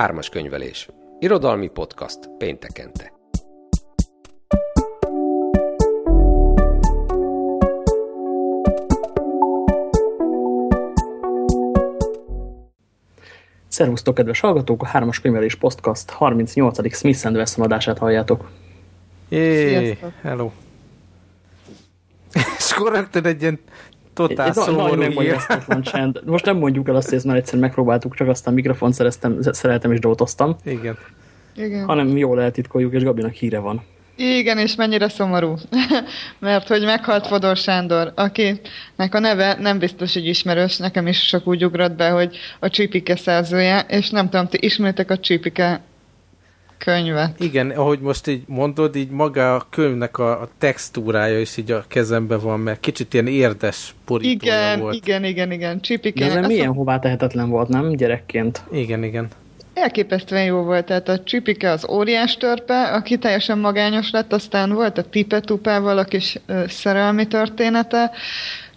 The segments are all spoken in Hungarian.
Ármas könyvelés. Irodalmi podcast péntekente. Szervusztok, kedves hallgatók! A Hármas Könyvelés Podcast 38. Smith Wesson adását halljátok. Jé, hello. És akkor rögtön egy ilyen totál Egy szomorú hír. csend. Most nem mondjuk el azt, hogy ezt már egyszer megpróbáltuk, csak aztán mikrofon szereztem, szereltem és drótoztam, Igen. Igen. hanem jól eltitkoljuk, és Gabinak híre van. Igen, és mennyire szomorú. Mert hogy meghalt Fodor Sándor, akinek a neve nem biztos, hogy ismerős, nekem is csak úgy ugrott be, hogy a Csípike szerzője, és nem tudom, ti ismeritek a Csípike könyvet. Igen, ahogy most így mondod, így maga a könyvnek a, a textúrája is így a kezembe van, mert kicsit ilyen érdes borítója Igen, volt. igen, igen, igen. De Csípike. ez milyen hová tehetetlen volt, nem? Gyerekként. Igen, igen. Elképesztően jó volt, tehát a Csipike az óriás törpe, aki teljesen magányos lett, aztán volt a Tipetupával a kis ö, szerelmi története,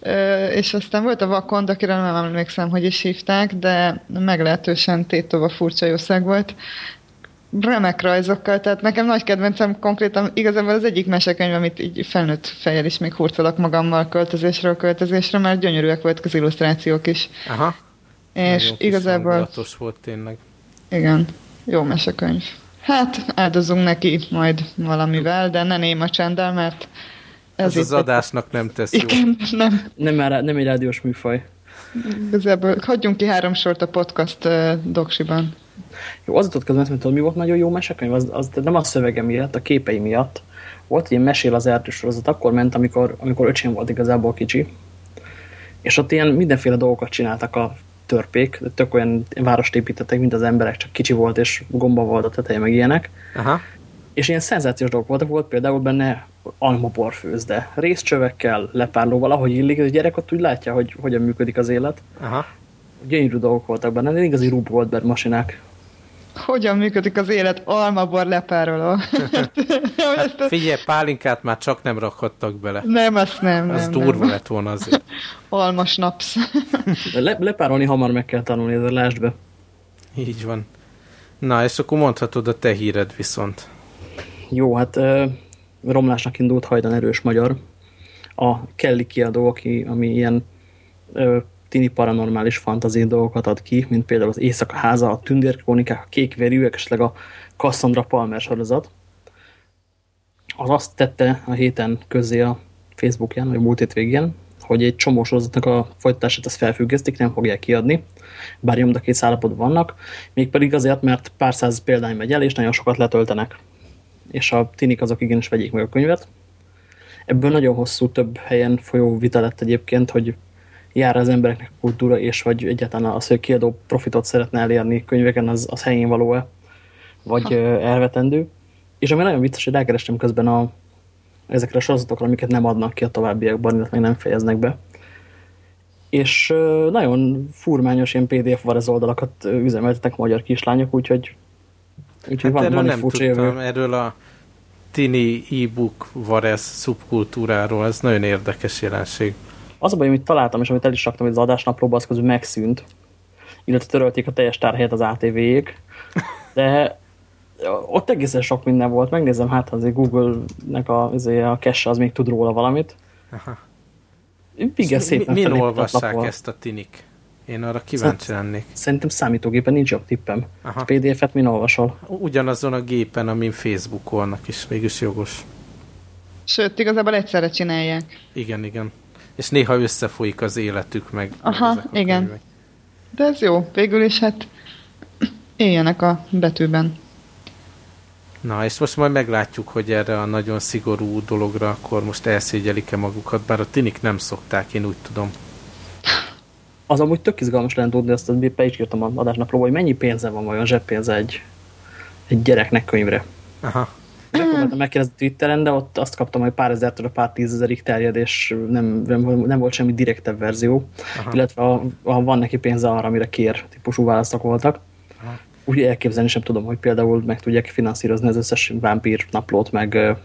ö, és aztán volt a Vakond, akire nem emlékszem, hogy is hívták, de meglehetősen tétova furcsa jószág volt. Remek rajzokkal, tehát nekem nagy kedvencem konkrétan igazából az egyik mesekönyv, amit így felnőtt fejjel is még hurcolok magammal költözésről költözésre, mert gyönyörűek voltak az illusztrációk is. Aha. És Nagyon igazából volt tényleg. igen, jó mesekönyv. Hát, áldozunk neki majd valamivel, de ne néma csenddel, mert ez, Ez itt az adásnak nem tesz jó. Igen, nem. Nem, már, nem egy rádiós műfaj. Igazából hagyjunk ki három sort a podcast uh, doksiban. Jó, az jutott közben, hogy mi volt nagyon jó mesekönyv? Az, az nem a szövege miatt, a képei miatt. Volt egy mesél az erdős sorozat, akkor ment, amikor, amikor öcsém volt igazából kicsi. És ott ilyen mindenféle dolgokat csináltak a törpék, tök olyan várost építettek, mint az emberek, csak kicsi volt, és gomba volt a teteje, meg ilyenek. Aha. És ilyen szenzációs dolgok voltak, volt például benne almaborfőzde, részcsövekkel, lepárlóval, ahogy illik, a gyerek ott úgy látja, hogy hogyan működik az élet. Aha. Gyönyörű dolgok voltak benne, de igazi Rube Goldberg masinák. Hogyan működik az élet almabor lepároló? Hát figyelj, pálinkát már csak nem rakhattak bele. nem, azt nem. Az nem, durva nem. lett volna azért. Almas napsz. De le, lepárolni hamar meg kell tanulni, ezzel lásd be. Így van. Na, és akkor mondhatod a te híred viszont. Jó, hát ö, romlásnak indult hajdan erős magyar. A Kelly kiadó, aki, ami ilyen ö, tini paranormális fantazi dolgokat ad ki, mint például az Éjszaka háza, a Tündérkrónikák, a Kék verűek, esetleg a Cassandra Palmer sorozat. Az azt tette a héten közé a Facebookján, vagy múlt hét végén, hogy egy csomó sorozatnak a folytatását ezt felfüggesztik, nem fogják kiadni, bár nyomdakész állapotban vannak, mégpedig azért, mert pár száz példány megy el, és nagyon sokat letöltenek és a tinik azok igenis vegyék meg a könyvet. Ebből nagyon hosszú, több helyen folyó vita lett egyébként, hogy jár az embereknek kultúra, és vagy egyáltalán az, hogy kiadó profitot szeretne elérni könyveken, az, az helyén való-e, vagy ö, elvetendő. És ami nagyon vicces, hogy rákerestem közben a, ezekre a sorozatokra, amiket nem adnak ki a továbbiakban, illetve nem fejeznek be. És nagyon furmányos ilyen PDF varez oldalakat ö, üzemeltetek magyar kislányok, úgyhogy, úgyhogy Hát van, erről van nem furcsa tudtam, jövő. erről a tini e-book varez szubkultúráról, ez nagyon érdekes jelenség. Az a baj, amit találtam, és amit el is raktam hogy az adásnaplóba, az közül megszűnt. Illetve törölték a teljes tárhelyet az ATV-ék. De ott egészen sok minden volt. Megnézem, hát azért Google-nek a, azért a cache az még tud róla valamit. Aha. Igen, szépen Mi, min olvassák ezt a tinik? Én arra kíváncsi lennék. Szerintem számítógépen nincs jobb tippem. PDF-et min olvasol? Ugyanazon a gépen, amin Facebookolnak is, mégis jogos. Sőt, igazából egyszerre csinálják. Igen, igen. És néha összefolyik az életük meg. Aha, igen. könyvek. De ez jó. Végül is hát éljenek a betűben. Na, és most majd meglátjuk, hogy erre a nagyon szigorú dologra akkor most elszégyelik-e magukat, bár a tinik nem szokták, én úgy tudom. Az amúgy tök izgalmas lenne tudni, azt be is írtam a adásnaplóba, hogy mennyi pénze van vajon zseppénze egy, egy gyereknek könyvre. Aha. Megpróbáltam megkérdezni Twitteren, de ott azt kaptam, hogy pár ezertől a pár tízezerig terjed, és nem, nem, nem volt semmi direktebb verzió, Aha. illetve a, a, van neki pénze arra, amire kér típusú választok voltak. Aha. Úgy elképzelni sem tudom, hogy például meg tudják finanszírozni az összes vámpír naplót, meg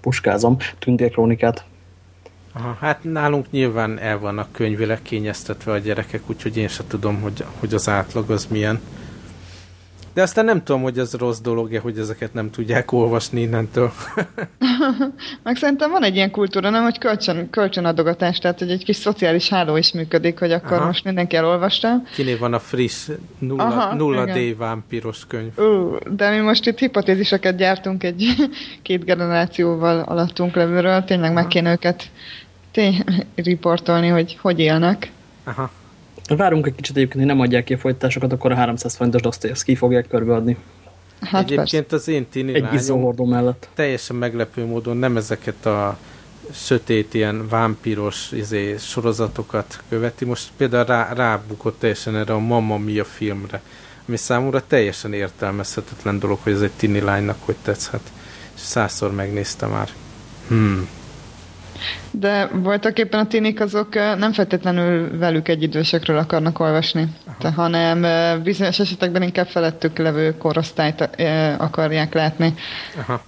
puskázom, tündérkrónikát. Aha, hát nálunk nyilván el vannak könyvileg kényeztetve a gyerekek, úgyhogy én sem tudom, hogy, hogy az átlag az milyen. De aztán nem tudom, hogy ez rossz dolog-e, hogy ezeket nem tudják olvasni innentől. Meg szerintem van egy ilyen kultúra, nem, hogy kölcsön, kölcsönadogatás, tehát hogy egy kis szociális háló is működik, hogy akkor Aha. most mindenki elolvasta. Kiné van a friss nulla, Aha, nulla D vámpiros könyv. Uh, de mi most itt hipotéziseket gyártunk egy két generációval alattunk levőről, tényleg Aha. meg kéne őket tény, riportolni, hogy hogy élnek. Aha. Várunk egy kicsit egyébként, hogy nem adják ki a folytatásokat, akkor a 300 forintos ki fogják körbeadni. Hát Egyébként persze. az én tini Egy lányom mellett. teljesen meglepő módon nem ezeket a sötét, ilyen vámpiros izé, sorozatokat követi. Most például rá, rábukott teljesen erre a Mamma Mia filmre, ami számomra teljesen értelmezhetetlen dolog, hogy ez egy tini lánynak hogy tetszhet. És százszor megnézte már. Hmm. De voltak éppen a tinik azok nem feltétlenül velük egy idősekről akarnak olvasni, te, hanem bizonyos esetekben inkább felettük levő korosztályt akarják látni. Aha.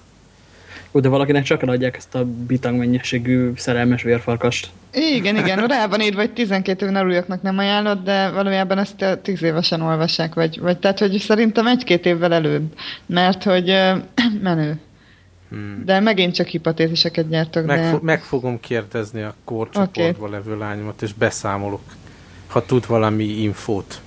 Ó, de valakinek csak adják ezt a bitang mennyiségű szerelmes vérfarkast. Igen, igen, rá van írva, vagy 12 éven nem ajánlott, de valójában ezt 10 évesen olvassák, vagy, vagy tehát, hogy szerintem egy-két évvel előbb, mert hogy menő. Hmm. De megint csak hipotéziseket gyártok. Meg, de... meg fogom kérdezni a kórcsoportba okay. levő lányomat, és beszámolok, ha tud valami infót.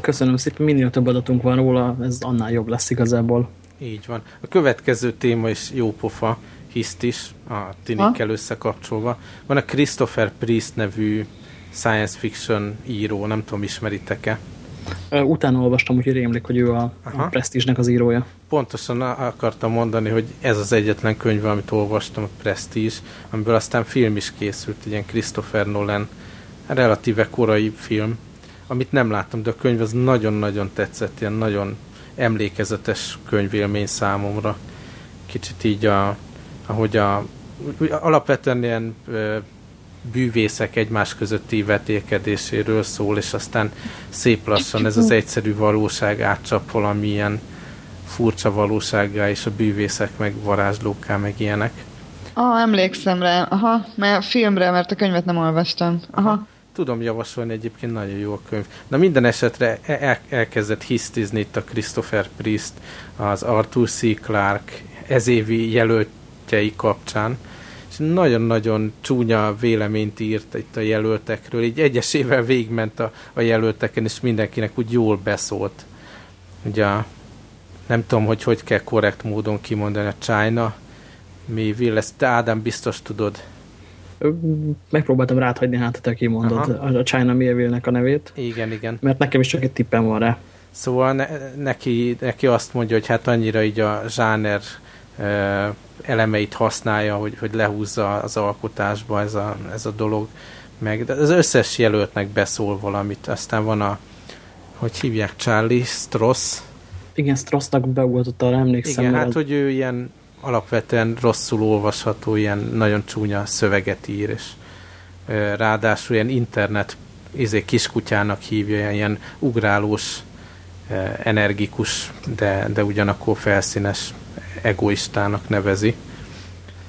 Köszönöm szépen, minél több adatunk van róla, ez annál jobb lesz igazából. Így van. A következő téma is jó pofa, hiszt is, a tinikkel összekapcsolva. Van a Christopher Priest nevű science fiction író, nem tudom, ismeritek-e? Utána olvastam, úgyhogy rémlik, hogy ő a, a Prestige-nek az írója. Pontosan akartam mondani, hogy ez az egyetlen könyv, amit olvastam, a Prestige, amiből aztán film is készült, egy ilyen Christopher Nolan relatíve korai film, amit nem láttam, de a könyv az nagyon-nagyon tetszett, ilyen nagyon emlékezetes könyvélmény számomra. Kicsit így a, ahogy a alapvetően ilyen bűvészek egymás közötti vetélkedéséről szól, és aztán szép lassan ez az egyszerű valóság átcsap valamilyen furcsa valósággá, és a bűvészek meg varázslókká, meg ilyenek. Ah, emlékszem rá. Aha, mert filmre, mert a könyvet nem olvastam. Aha. Aha. Tudom javasolni, egyébként nagyon jó a könyv. Na minden esetre el, elkezdett hisztizni itt a Christopher Priest az Arthur C. Clarke ezévi jelöltjei kapcsán, nagyon-nagyon csúnya véleményt írt itt a jelöltekről, így egyesével végigment a, a jelölteken, és mindenkinek úgy jól beszólt. Ugye nem tudom, hogy hogy kell korrekt módon kimondani a China Mayville, ezt te Ádám biztos tudod. Megpróbáltam ráthagyni, hát te kimondod Aha. a China Mayville-nek a nevét. Igen, igen. Mert nekem is csak egy tippem van rá. Szóval ne, neki, neki azt mondja, hogy hát annyira így a zsáner elemeit használja, hogy, hogy lehúzza az alkotásba ez a, ez a dolog. Meg, de az összes jelöltnek beszól valamit. Aztán van a, hogy hívják, Charlie Stross. Igen, Strossnak beugott arra emlékszem. Igen, hát, hogy ő ilyen alapvetően rosszul olvasható, ilyen nagyon csúnya szöveget ír, és ráadásul ilyen internet izé, kiskutyának hívja, ilyen ugrálós, energikus, de, de ugyanakkor felszínes egoistának nevezi.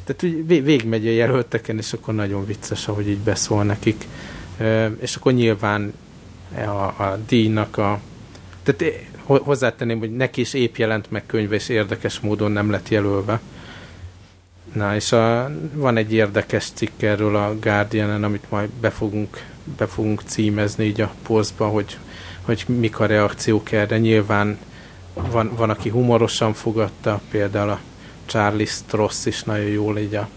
Tehát úgy végigmegy a jelölteken, és akkor nagyon vicces, ahogy így beszól nekik. És akkor nyilván a, a díjnak a... Tehát hozzátenném, hogy neki is épp jelent meg könyve, és érdekes módon nem lett jelölve. Na, és a, van egy érdekes cikk erről a Guardian-en, amit majd be fogunk, be fogunk címezni így a posztba, hogy, hogy mik a reakciók erre. Nyilván van, van, aki humorosan fogadta, például a Charlie Stross is nagyon jól így a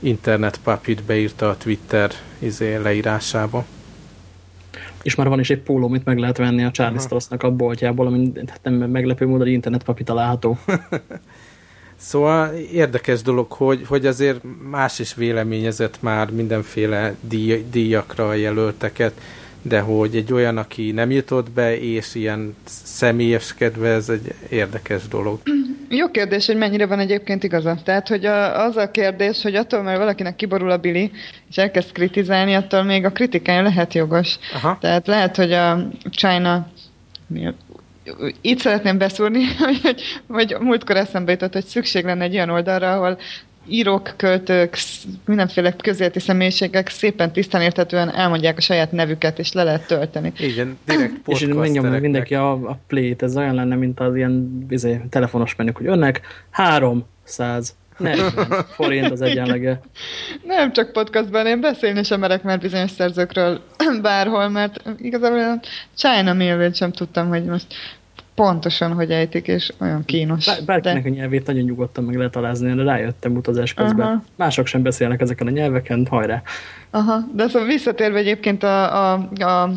internet papit beírta a Twitter izé leírásába. És már van is egy póló, amit meg lehet venni a Charlie Strossnak a boltjából, ami hát nem meglepő módon egy internet papi található. szóval érdekes dolog, hogy, hogy azért más is véleményezett már mindenféle díj, díjakra a jelölteket, de hogy egy olyan, aki nem jutott be, és ilyen személyeskedve, ez egy érdekes dolog. Jó kérdés, hogy mennyire van egyébként igaza. Tehát, hogy a, az a kérdés, hogy attól, mert valakinek kiborul a bili, és elkezd kritizálni, attól még a kritikája lehet jogos. Aha. Tehát lehet, hogy a China itt szeretném beszúrni, hogy, hogy múltkor eszembe jutott, hogy szükség lenne egy olyan oldalra, ahol írók, költők, mindenféle közéleti személyiségek szépen tisztán értetően elmondják a saját nevüket, és le lehet tölteni. Igen, direkt És megnyomja mindenki a, a play-t, ez olyan lenne, mint az ilyen izé, telefonos menük, hogy önnek 300 nem, forint az egyenlege. Nem csak podcastban, én beszélni sem merek már bizonyos szerzőkről bárhol, mert igazából China Millville sem tudtam, hogy most pontosan, hogy ejtik, és olyan kínos. Bár, bárkinek de... a nyelvét nagyon nyugodtan meg lehet alázni, de rájöttem utazás közben. Aha. Mások sem beszélnek ezeken a nyelveken, hajrá. Aha, de szóval visszatérve egyébként a, a, a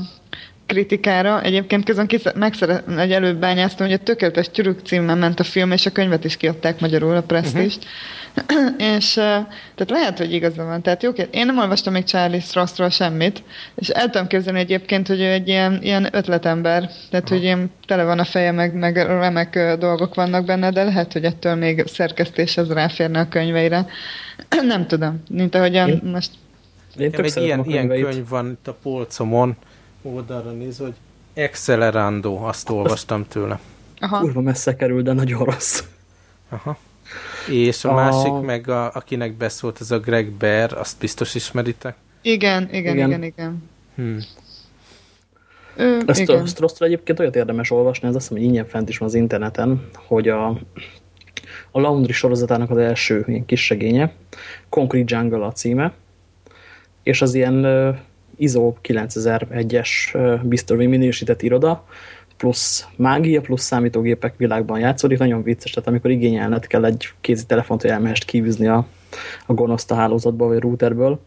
kritikára. Egyébként közben megszeret, egy előbb bányáztam, hogy a Tökéletes Tyürük címmel ment a film, és a könyvet is kiadták magyarul, a presztist. Uh-huh. és tehát lehet, hogy igaza van. Tehát jó, én nem olvastam még Charlie Straussról semmit, és el tudom képzelni egyébként, hogy ő egy ilyen, ilyen ötletember, tehát hogy ilyen tele van a feje, meg, meg remek dolgok vannak benne, de lehet, hogy ettől még szerkesztés az ráférne a könyveire. nem tudom, mint ahogyan én, most... Én, én egy ilyen, ilyen könyv van itt a polcomon, oldalra néz, hogy Accelerando, azt olvastam tőle. Aha. Kurva messze kerül, de nagyon rossz. Aha. És a, a másik meg, a, akinek beszólt, ez a Greg Bear, azt biztos ismeritek? Igen, igen, igen, igen. igen. Hmm. Ő, ezt igen. a Strosztra egyébként olyat érdemes olvasni, ez azt hiszem, hogy ingyen fent is van az interneten, hogy a, a Laundry sorozatának az első ilyen kis segénye, Concrete Jungle a címe, és az ilyen ISO 9001-es biztos minősített iroda, plusz mágia, plusz számítógépek világban játszódik, nagyon vicces, tehát amikor igényelned kell egy kézi telefont, hogy elmehest kívüzni a, a gonoszt a hálózatból, vagy routerből.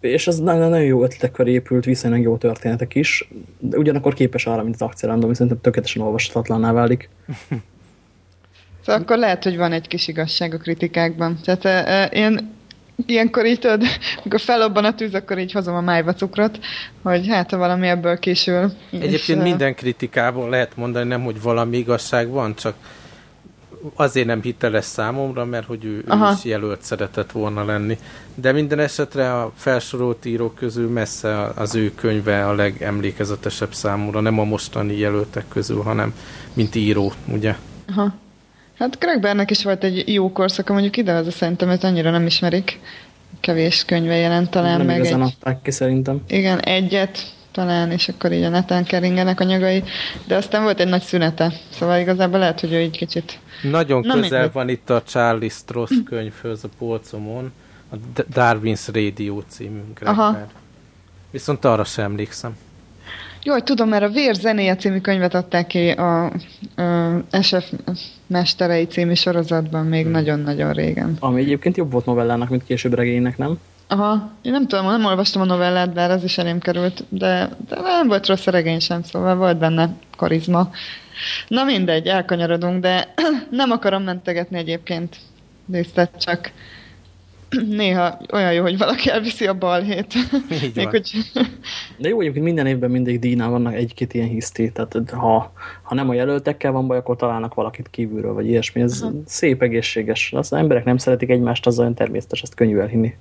És ez nagyon, nagyon jó ötletekkel épült, viszonylag jó történetek is, de ugyanakkor képes arra, mint az akciárandom, ami tökéletesen olvashatatlanná válik. Szóval akkor lehet, hogy van egy kis igazság a kritikákban. Tehát én ilyenkor így tudod, amikor felobban a tűz, akkor így hozom a májva cukrot, hogy hát ha valami ebből késül. Egyébként és, minden kritikából lehet mondani, nem, hogy valami igazság van, csak azért nem hiteles számomra, mert hogy ő, ő is jelölt szeretett volna lenni. De minden esetre a felsorolt írók közül messze az ő könyve a legemlékezetesebb számomra, nem a mostani jelöltek közül, hanem mint író, ugye? Aha. Hát Craigbernek is volt egy jó korszaka, mondjuk ide az szerintem őt annyira nem ismerik. Kevés könyve jelent talán nem meg egy... adták ki szerintem. Igen, egyet talán, és akkor így a neten keringenek anyagai, de aztán volt egy nagy szünete, szóval igazából lehet, hogy ő így kicsit... Nagyon Na, közel mindegy. van itt a Charlie Stross könyvhöz a polcomon, a Darwin's Radio című Aha. Viszont arra sem emlékszem. Jó, tudom, mert a Vér zenéje című könyvet adták ki a, a SF Mesterei című sorozatban még hmm. nagyon-nagyon hmm. régen. Ami egyébként jobb volt novellának, mint később regénynek, nem? Aha, én nem tudom, nem olvastam a novellát, bár az is elém került, de, de nem volt rossz a regény sem, szóval volt benne karizma. Na mindegy, elkanyarodunk, de nem akarom mentegetni egyébként Lisztet, csak néha olyan jó, hogy valaki elviszi a balhét. Még, hogy... De jó, egyébként minden évben mindig díjnál vannak egy-két ilyen hiszti, tehát ha, ha nem a jelöltekkel van baj, akkor találnak valakit kívülről, vagy ilyesmi. Ez Aha. szép, egészséges. Az emberek nem szeretik egymást, az olyan természetes, ezt könnyű elhinni.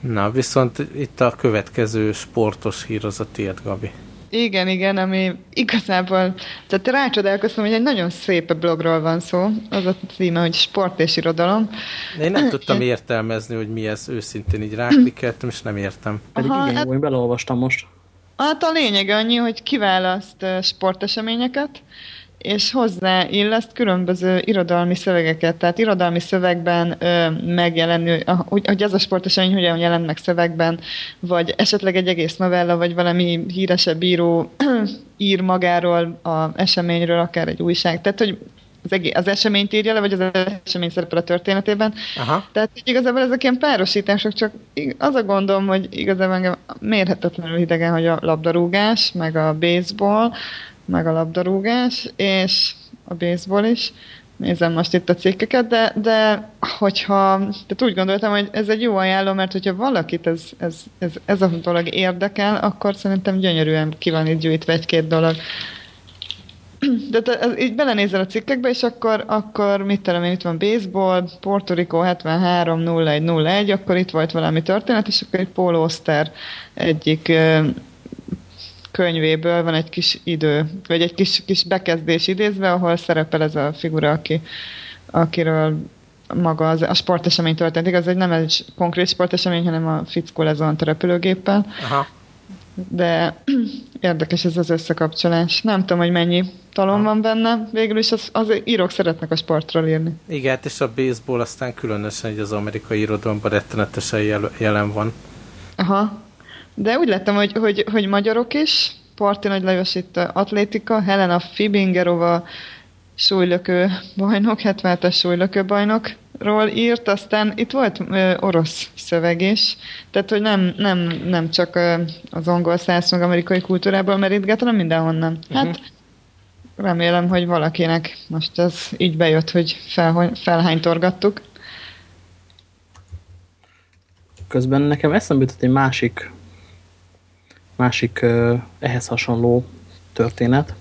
Na, viszont itt a következő sportos hír az a tiéd, Gabi. Igen, igen, ami igazából, tehát rácsodálkoztam, hogy egy nagyon szép blogról van szó, az a címe, hogy sport és irodalom. Én nem tudtam értelmezni, hogy mi ez őszintén, így ráklikkeltem, és nem értem. Pedig Aha, igen, hát, jó, én beleolvastam most. Hát a lényeg annyi, hogy kiválaszt sporteseményeket, és hozzá illeszt különböző irodalmi szövegeket, tehát irodalmi szövegben ö, megjelenő, hogy, hogy ez a sportesemény hogyan jelent meg szövegben, vagy esetleg egy egész novella, vagy valami híresebb író ír magáról a eseményről, akár egy újság. Tehát, hogy az, egész, az eseményt írja le, vagy az esemény szerepel a történetében. Aha. Tehát hogy igazából ezek ilyen párosítások, csak az a gondom, hogy igazából engem mérhetetlenül idegen, hogy a labdarúgás, meg a baseball, meg a labdarúgás, és a baseball is. Nézem most itt a cikkeket, de, de hogyha, tehát úgy gondoltam, hogy ez egy jó ajánló, mert hogyha valakit ez, ez, ez, ez a dolog érdekel, akkor szerintem gyönyörűen ki van itt gyűjtve egy-két dolog. De te, ez, így belenézel a cikkekbe, és akkor, akkor mit tudom itt van baseball, Puerto Rico 73 01 01, akkor itt volt valami történet, és akkor egy Paul Oster egyik könyvéből van egy kis idő, vagy egy kis, kis bekezdés idézve, ahol szerepel ez a figura, aki, akiről maga az, a sportesemény történt. Igaz, egy nem egy konkrét sportesemény, hanem a fickó lezuhant a repülőgéppel. Aha. De érdekes ez az összekapcsolás. Nem tudom, hogy mennyi talon van benne. Végül is az, az írók szeretnek a sportról írni. Igen, hát és a baseball aztán különösen hogy az amerikai irodalomban rettenetesen jel, jelen van. Aha. De úgy lettem, hogy, hogy, hogy magyarok is, Parti Nagy Lajos itt atlétika, Helena Fibingerova súlylökő bajnok, 70-es súlylökő bajnokról írt, aztán itt volt ö, orosz szöveg is, tehát hogy nem, nem, nem csak ö, az angol száz meg amerikai kultúrából merítget, hanem mindenhonnan. Hát uh-huh. remélem, hogy valakinek most ez így bejött, hogy fel, felhánytorgattuk. Közben nekem eszembe jutott egy másik másik ehhez hasonló történet,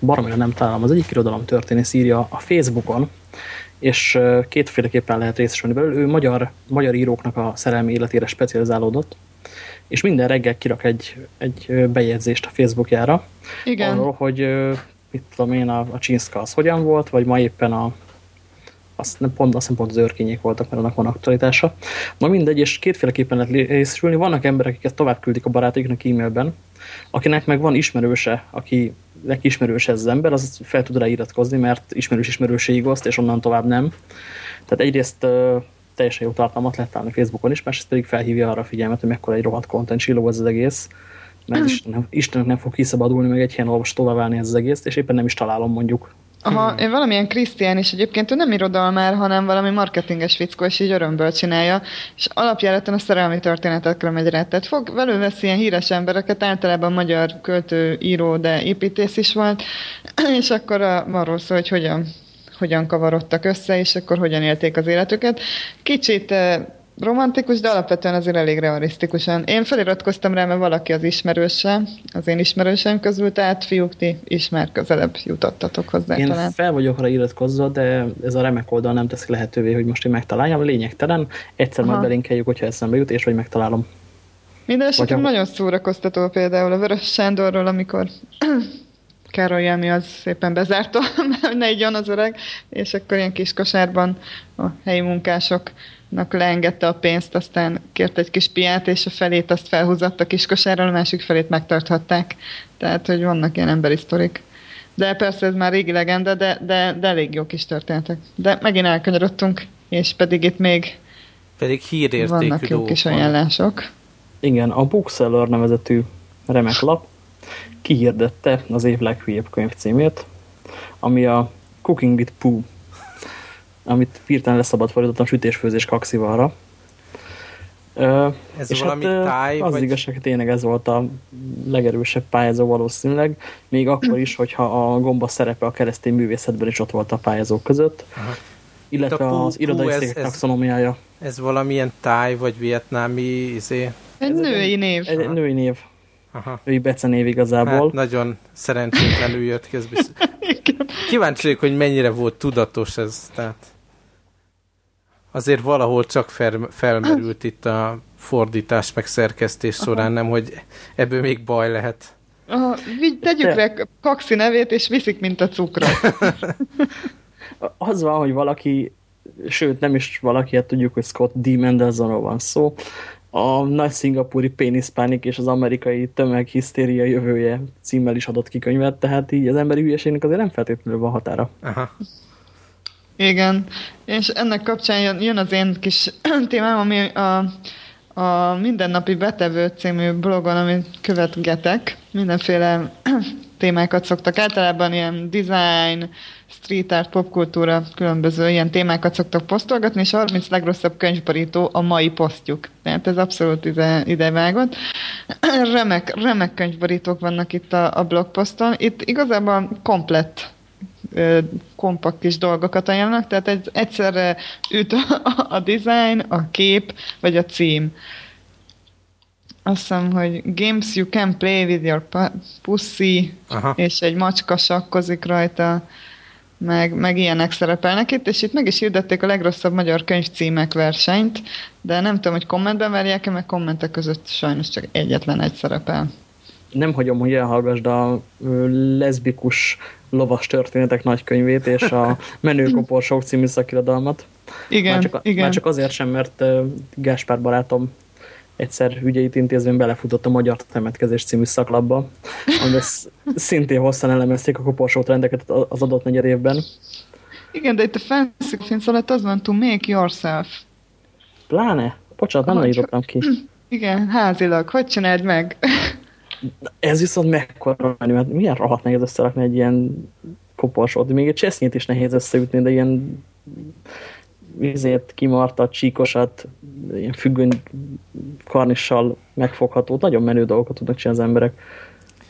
baromira nem találom. Az egyik irodalom történész írja a Facebookon, és kétféleképpen lehet részesülni belőle. Ő magyar, magyar íróknak a szerelmi életére specializálódott, és minden reggel kirak egy, egy bejegyzést a Facebookjára. Igen. Arról, hogy mit tudom én, a, a csinszka az hogyan volt, vagy ma éppen a, azt nem pont, azt nem pont az őrkényék voltak, mert annak van aktualitása. Na mindegy, és kétféleképpen lehet részesülni. Vannak emberek, akik ezt tovább küldik a barátaiknak e-mailben, akinek meg van ismerőse, aki neki ismerős ez az ember, az fel tud rá iratkozni, mert ismerős ismerőséig oszt, és onnan tovább nem. Tehát egyrészt uh, teljesen jó tartalmat lehet találni Facebookon is, másrészt pedig felhívja arra a figyelmet, hogy mekkora egy rohadt content csilló ez az egész, mert Istennek, Istennek nem fog kiszabadulni, meg egy helyen olvastóvá válni ez az egész, és éppen nem is találom mondjuk. Aha, én valamilyen Krisztián is egyébként, ő nem irodalmár, hanem valami marketinges fickó, és így örömből csinálja, és alapjáraton a szerelmi történetekről megy rá. Tehát fog, velő vesz ilyen híres embereket, általában magyar költő, író, de építész is volt, és akkor a, arról szól, hogy hogyan, hogyan kavarodtak össze, és akkor hogyan élték az életüket. Kicsit romantikus, de alapvetően azért elég realisztikusan. Én feliratkoztam rá, mert valaki az ismerőse, az én ismerőseim közül, tehát fiúk, ti ismer közelebb jutottatok hozzá Én talán. fel vagyok rá iratkozva, de ez a remek oldal nem teszi lehetővé, hogy most én megtaláljam. Lényegtelen, egyszer Aha. majd belinkeljük, hogyha eszembe jut, és vagy megtalálom. Minden esetre a... nagyon szórakoztató például a Vörös Sándorról, amikor Károly Jelmi az szépen bezárta, hogy ne igyon az öreg, és akkor ilyen kis kosárban a helyi munkások leengedte a pénzt, aztán kért egy kis piát, és a felét azt felhúzott a kis kosárral, a másik felét megtarthatták. Tehát, hogy vannak ilyen emberi sztorik. De persze ez már régi legenda, de, de, de elég jó kis történetek. De megint elkanyarodtunk, és pedig itt még pedig hírértékű vannak jó kis ajánlások. Igen, a Bookseller nevezetű remek lap kihirdette az év leghülyebb könyv címét, ami a Cooking with Pooh amit hirtelen leszabad fordítottam sütésfőzés kaxivalra. Ez és valami hát, táj? Az vagy... igazság, hogy tényleg ez volt a legerősebb pályázó valószínűleg, még akkor is, hogyha a gomba szerepe a keresztény művészetben is ott volt a pályázók között, Aha. illetve pú, az irodai szék taxonomiája. Ez valamilyen táj, vagy vietnámi izé? Egy ez női egy, név. Egy, egy női név. Aha. Női becenév igazából. Hát nagyon szerencsétlenül jött ki. Kíváncsi hogy mennyire volt tudatos ez. Tehát azért valahol csak fel, felmerült itt a fordítás meg szerkesztés során, nem, hogy ebből még baj lehet. Aha, tegyük le Kaxi nevét, és viszik, mint a cukrot. az van, hogy valaki, sőt nem is valaki, hát tudjuk, hogy Scott D. Mendelsonról van szó, a nagy szingapúri péniszpánik és az amerikai tömeghisztéria jövője címmel is adott ki könyvet, tehát így az emberi hülyeségnek azért nem feltétlenül van határa. Aha. Igen, és ennek kapcsán jön, az én kis témám, ami a, a Mindennapi Betevő című blogon, amit követgetek. Mindenféle témákat szoktak. Általában ilyen design, street art, popkultúra, különböző ilyen témákat szoktak posztolgatni, és a 30 legrosszabb könyvborító a mai posztjuk. Tehát ez abszolút ide, ide vágott. Remek, remek könyvborítók vannak itt a, a blogposzton. Itt igazából komplett kompakt kis dolgokat ajánlanak, tehát egy, egyszerre üt a, a design, a kép, vagy a cím. Azt hiszem, hogy games you can play with your pussy, Aha. és egy macska sakkozik rajta, meg, meg ilyenek szerepelnek itt, és itt meg is hirdették a legrosszabb magyar könyvcímek versenyt, de nem tudom, hogy kommentben várják-e, meg kommentek között sajnos csak egyetlen egy szerepel. Nem hagyom, hogy elhallgassd a leszbikus lovas történetek nagykönyvét és a menőkoporsók című szakirodalmat. Igen, már csak, igen. Már csak azért sem, mert Gáspár barátom egyszer ügyeit intézvén belefutott a Magyar Temetkezés című szaklapba, amiben szintén hosszan elemezték a koporsót rendeket az adott negyed évben. Igen, de itt a fancy fins alatt az van, to make yourself. Pláne? Bocsánat, nem írtam ki. Igen, házilag. Hogy csináld meg? Ez viszont mekkora menü, hát milyen rohadt nehéz összerakni egy ilyen koporsót. Még egy csesznyét is nehéz összeütni, de ilyen vizét, kimartat, csíkosat, ilyen függöny karnissal megfogható, nagyon menő dolgokat tudnak csinálni az emberek.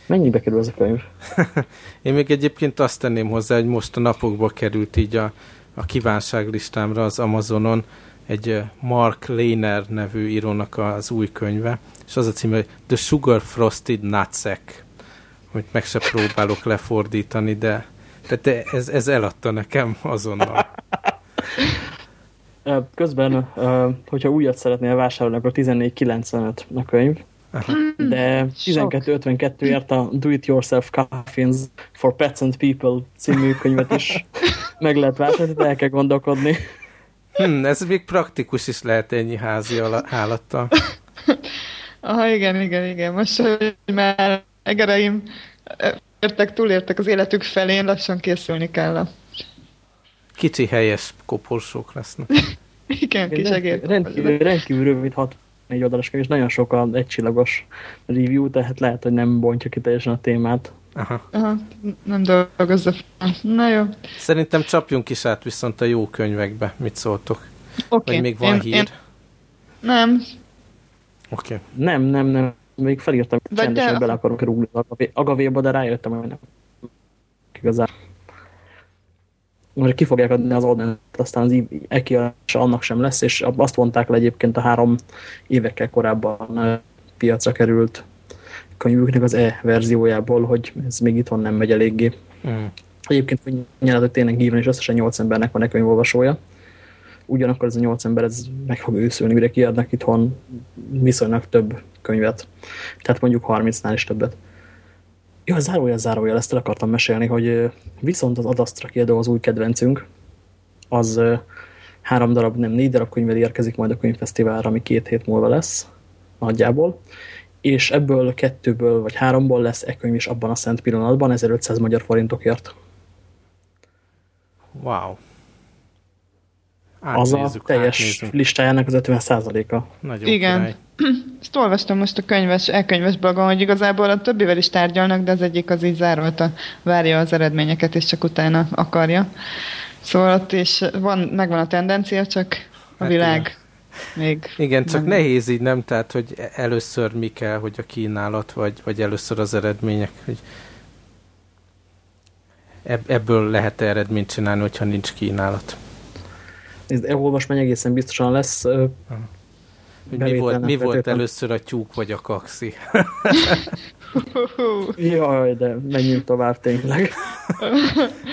Mennyibe kerül ez a könyv? Én még egyébként azt tenném hozzá, hogy most a napokba került így a, a kívánságlistámra az Amazonon egy Mark Lehner nevű írónak az új könyve, és az a címe, hogy The Sugar Frosted Nutsack, amit meg se próbálok lefordítani, de, de ez, ez eladta nekem azonnal. Közben, hogyha újat szeretnél vásárolni, akkor 14.95 a könyv. Aha. De 12.52-ért a Do It Yourself Coffins for Pets and People című könyvet is meg lehet vásárolni, de el kell gondolkodni. Hmm, ez még praktikus is lehet ennyi házi állattal. Aha, igen, igen, igen. Most, hogy már egereim értek, túlértek az életük felén, lassan készülni kell. Kicsi helyes koporsók lesznek. igen, kis egér. Rendkívül, rendkívül rövid hat négy oldalas és nagyon sok a egycsillagos review, tehát lehet, hogy nem bontja ki teljesen a témát. Aha. Aha, nem dolgozza Na jó. Szerintem csapjunk is át viszont a jó könyvekbe. Mit szóltok? Okay. Vagy még van én, hír? Én... Nem. Oké. Okay. Nem, nem, nem. Még felírtam, hogy csendesen de... bele akarok rúgni az agavéba, de rájöttem, hogy nem. Igazán. Most ki fogják adni az oldalt, aztán az ekiadása annak sem lesz, és azt vonták le egyébként a három évekkel korábban piacra került könyvüknek az e-verziójából, hogy ez még itthon nem megy eléggé. Mm. Egyébként nyilván, hogy tényleg hívni, és összesen 8 embernek van e könyvolvasója. Ugyanakkor ez a 8 ember ez meg fog őszülni, mire kiadnak itthon viszonylag több könyvet. Tehát mondjuk 30-nál is többet. Ja, zárója, zárója, ezt el akartam mesélni, hogy viszont az Adastra kiadó az új kedvencünk, az három darab, nem négy darab könyvvel érkezik majd a könyvfesztiválra, ami két hét múlva lesz, nagyjából, és ebből kettőből vagy háromból lesz e könyv is abban a szent pillanatban, 1500 magyar forintokért. Wow. Átnézzük, az a teljes átnézzük. listájának az 50%-a. Nagyon Igen. Király. Ezt olvastam most a könyves, elkönyves blogon, hogy igazából a többivel is tárgyalnak, de az egyik az így zárolta, várja az eredményeket, és csak utána akarja. Szóval ott is van, megvan a tendencia, csak a hát világ igen. még... Igen, csak nem... nehéz így, nem? Tehát, hogy először mi kell, hogy a kínálat, vagy, vagy először az eredmények, hogy ebből lehet -e eredményt csinálni, hogyha nincs kínálat. Nézd, elolvasmány egészen biztosan lesz. Hogy mi volt, mi volt először a tyúk vagy a kaxi? Jaj, de menjünk tovább tényleg.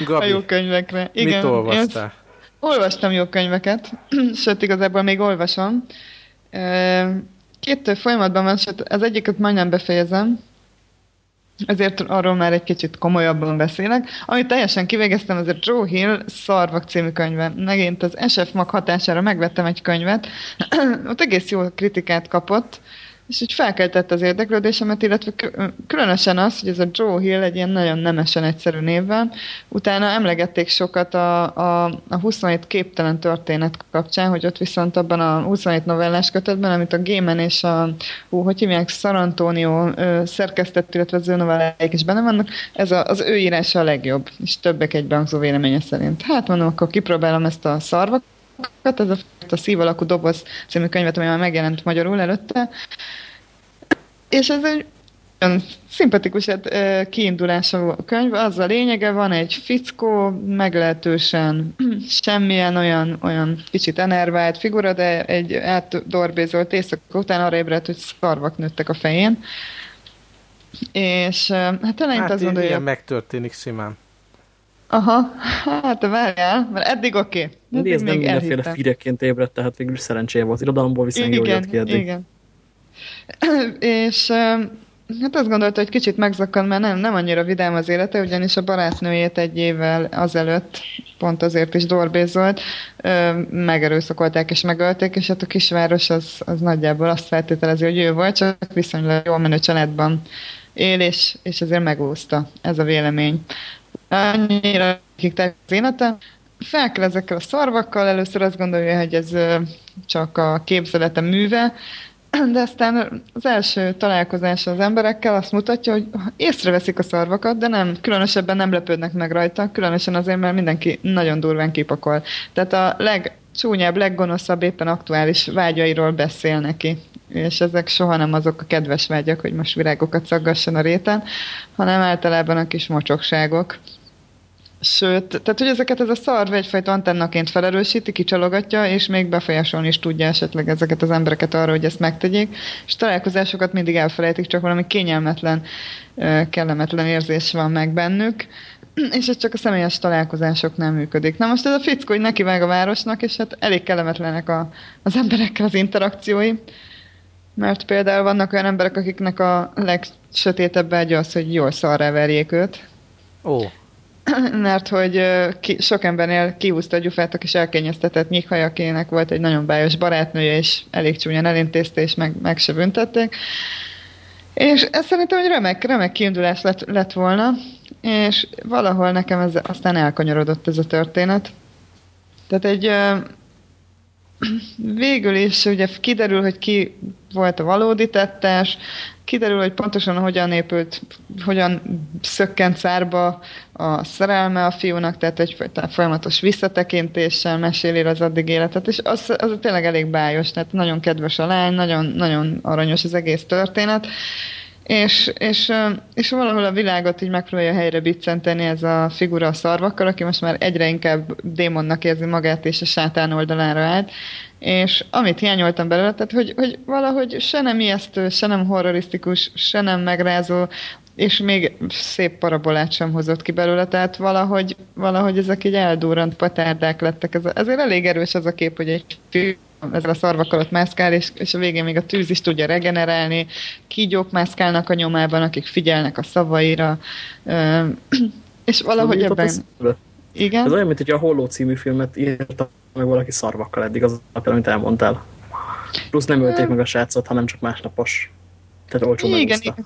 Gabi, a jó könyvekre. Igen, mit olvastál? Olvastam jó könyveket, sőt igazából még olvasom. Két folyamatban van, sőt az egyiket majdnem befejezem, ezért arról már egy kicsit komolyabban beszélek. Amit teljesen kivégeztem, az a Joe Hill Szarvak című könyve. Megint az SF mag hatására megvettem egy könyvet. Ott egész jó kritikát kapott, és úgy felkeltette az érdeklődésemet, illetve különösen az, hogy ez a Joe Hill egy ilyen nagyon nemesen egyszerű névvel. Utána emlegették sokat a, a, a 27 képtelen történet kapcsán, hogy ott viszont abban a 27 novellás kötetben, amit a Gémen és a, hú, hogy hívják, San Antonio szerkesztett, illetve az ő novelláik is benne vannak, ez a, az ő írása a legjobb, és többek egybehangzó véleménye szerint. Hát mondom, akkor kipróbálom ezt a szarvak ez a, a Szív alakú doboz című könyvet, ami már megjelent magyarul előtte. És ez egy nagyon szimpatikus hát, kiindulású könyv. Az a lényege, van egy fickó, meglehetősen semmilyen olyan, olyan kicsit enervált figura, de egy átdorbézolt éjszaka után arra ébredt, hogy szarvak nőttek a fején. És hát eleinte hát, azt gondolja... ilyen megtörténik simán. Aha, hát várjál, mert eddig oké. Okay. Nézd, nem mindenféle fireként ébredt, tehát végül szerencséje volt. Irodalomból viszont jól jött ki eddig. Igen, és Hát azt gondolta, hogy kicsit megzakad, mert nem, nem annyira vidám az élete, ugyanis a barátnőjét egy évvel azelőtt, pont azért is dorbézolt, megerőszakolták és megölték, és hát a kisváros az, az nagyjából azt feltételezi, hogy ő volt, csak viszonylag jól menő családban él, és, és ezért megúszta ez a vélemény. Annyira kikták az élete, fel kell ezekkel a szarvakkal, először azt gondolja, hogy ez csak a képzelete műve, de aztán az első találkozás az emberekkel azt mutatja, hogy észreveszik a szarvakat, de nem, különösebben nem lepődnek meg rajta, különösen azért, mert mindenki nagyon durván kipakol. Tehát a legcsúnyább, leggonoszabb éppen aktuális vágyairól beszél neki. És ezek soha nem azok a kedves vágyak, hogy most virágokat szaggasson a réten, hanem általában a kis mocsokságok. Sőt, tehát hogy ezeket ez a szarv egyfajta antennaként felerősíti, kicsalogatja, és még befolyásolni is tudja esetleg ezeket az embereket arra, hogy ezt megtegyék, és találkozásokat mindig elfelejtik, csak valami kényelmetlen, kellemetlen érzés van meg bennük, és ez csak a személyes találkozások nem működik. Na most ez a fickó, hogy nekivág a városnak, és hát elég kellemetlenek a, az emberekkel az interakciói, mert például vannak olyan emberek, akiknek a legsötétebb vágya az, hogy jól szarra verjék őt. Ó. mert hogy ki, sok embernél kihúzta a gyufát, és elkényeztetett nyíkhajakének volt egy nagyon bájos barátnője, és elég csúnyan elintézte, és meg, meg se büntették. És ez szerintem egy remek, remek kiindulás lett, lett volna, és valahol nekem ez aztán elkanyarodott ez a történet. Tehát egy végül is ugye kiderül, hogy ki volt a valódi tettes, kiderül, hogy pontosan hogyan épült, hogyan szökkent szárba a szerelme a fiúnak, tehát egy folyamatos visszatekintéssel meséli az addig életet, és az, az tényleg elég bájos, tehát nagyon kedves a lány, nagyon, nagyon aranyos az egész történet, és, és, és valahol a világot így megpróbálja helyre biccenteni ez a figura a szarvakkal, aki most már egyre inkább démonnak érzi magát, és a sátán oldalára állt. És amit hiányoltam belőle, tehát hogy, hogy valahogy se nem ijesztő, se nem horrorisztikus, se nem megrázó, és még szép parabolát sem hozott ki belőle, tehát valahogy, valahogy ezek így eldurrant patárdák lettek. Ez, ezért elég erős ez a kép, hogy egy ezzel a szarvakkal ott mászkál, és, és a végén még a tűz is tudja regenerálni, kígyók mászkálnak a nyomában, akik figyelnek a szavaira, és valahogy ebben... Igen? Ez olyan, mint hogy a Holló című filmet írta meg valaki szarvakkal eddig az alapján, amit elmondtál. Plusz nem ölték meg a srácot, hanem csak másnapos. Tehát olcsó Igen, igen.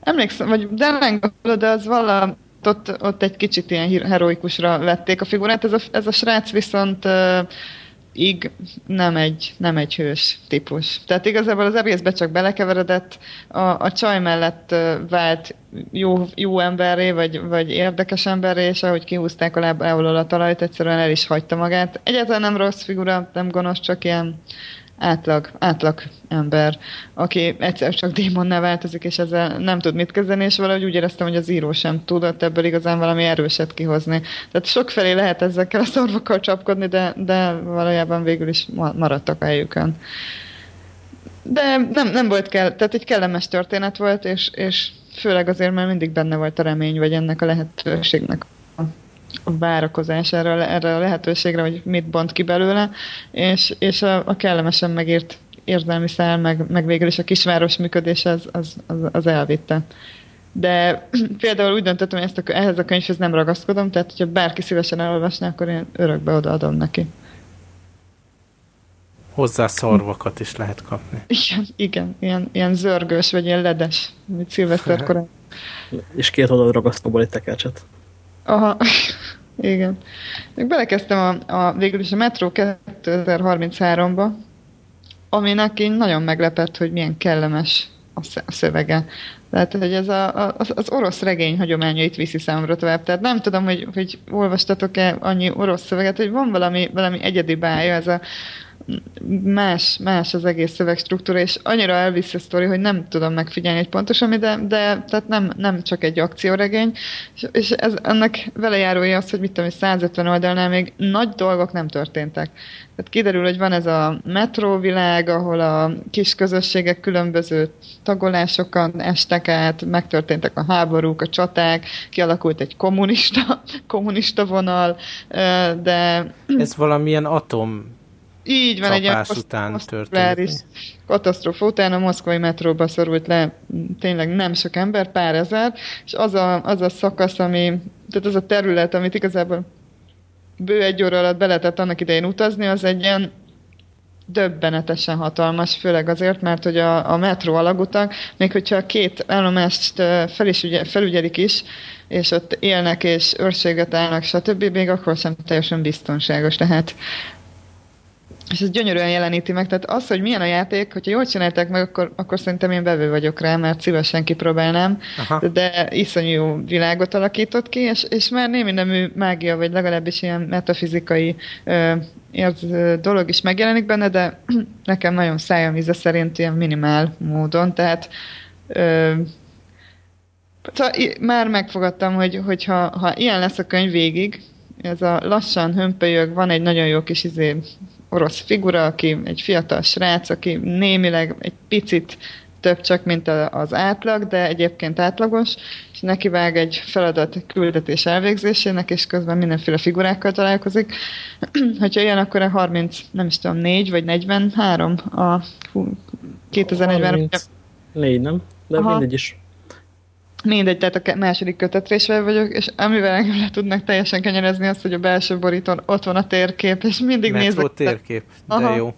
Emlékszem, vagy de de az vala ott, ott egy kicsit ilyen heroikusra vették a figurát. Ez a, ez a srác viszont ig nem egy, nem egy hős típus. Tehát igazából az egészbe csak belekeveredett, a, a csaj mellett vált jó, jó emberré, vagy, vagy érdekes emberré, és ahogy kihúzták a lábáról a talajt, egyszerűen el is hagyta magát. Egyáltalán nem rossz figura, nem gonosz, csak ilyen átlag, átlag ember, aki egyszer csak démonná változik, és ezzel nem tud mit kezdeni, és valahogy úgy éreztem, hogy az író sem tudott ebből igazán valami erőset kihozni. Tehát sokfelé lehet ezekkel a szorvokkal csapkodni, de, de valójában végül is maradtak a helyükön. De nem, nem volt kell, tehát egy kellemes történet volt, és, és főleg azért, mert mindig benne volt a remény, vagy ennek a lehetőségnek várakozás erre, erre a lehetőségre, hogy mit bont ki belőle, és, és a, a kellemesen megírt érzelmi szál, meg, meg végül is a kisváros működés az, az, az, az elvitte. De például úgy döntöttem, hogy ezt a, ehhez a könyvhez nem ragaszkodom, tehát hogyha bárki szívesen elolvasná, akkor én örökbe odaadom neki. Hozzá szarvakat is lehet kapni. Igen, igen ilyen, ilyen zörgős, vagy ilyen ledes, mint szilveszterkorán. És két oldalra ragasztóból egy tekercset. Aha, igen. Még belekezdtem a, a, végül is a Metro 2033-ba, aminek én nagyon meglepett, hogy milyen kellemes a szövege. Tehát, hogy ez a, a, az orosz regény hagyományait viszi számomra tovább. Tehát nem tudom, hogy, hogy olvastatok-e annyi orosz szöveget, hogy van valami, valami egyedi bája, ez a más, más az egész szövegstruktúra, és annyira elviszi a sztori, hogy nem tudom megfigyelni, hogy pontosan de, de tehát nem, nem csak egy akcióregény, és, és ez, ennek velejárója az, hogy mit tudom, 150 oldalnál még nagy dolgok nem történtek. Tehát kiderül, hogy van ez a metróvilág, ahol a kis közösségek különböző tagolásokan estek át, megtörténtek a háborúk, a csaták, kialakult egy kommunista, kommunista vonal, de... Ez valamilyen atom így van, egy után történik. katasztrófa után a moszkvai metróba szorult le tényleg nem sok ember, pár ezer, és az a, az a szakasz, ami, tehát az a terület, amit igazából bő egy óra alatt be lehetett annak idején utazni, az egy ilyen döbbenetesen hatalmas, főleg azért, mert hogy a, a metró alagutak, még hogyha a két állomást fel is ügye, felügyelik is, és ott élnek és őrséget állnak, stb., még akkor sem teljesen biztonságos. Tehát és ez gyönyörűen jeleníti meg, tehát az, hogy milyen a játék, hogyha jól csinálták meg, akkor, akkor szerintem én bevő vagyok rá, mert szívesen kipróbálnám, Aha. de iszonyú világot alakított ki, és, és már némi nemű mágia, vagy legalábbis ilyen metafizikai ö, érz, dolog is megjelenik benne, de nekem nagyon szájam íze szerint ilyen minimál módon, tehát ö, szóval már megfogadtam, hogy, hogyha ha ilyen lesz a könyv végig, ez a lassan hömpölyög, van egy nagyon jó kis izé, orosz figura, aki egy fiatal srác, aki némileg egy picit több csak, mint az átlag, de egyébként átlagos, és neki vág egy feladat küldetés elvégzésének, és közben mindenféle figurákkal találkozik. Hogyha ilyen, akkor a 30, nem is tudom, 4 vagy 43 a 2040 Légy, nem? De Aha. mindegy is. Mindegy, tehát a második kötetrésvel vagyok, és amivel engem le tudnak teljesen kenyerezni azt, hogy a belső borítón ott van a térkép, és mindig Metro nézek. térkép, de Aha. jó.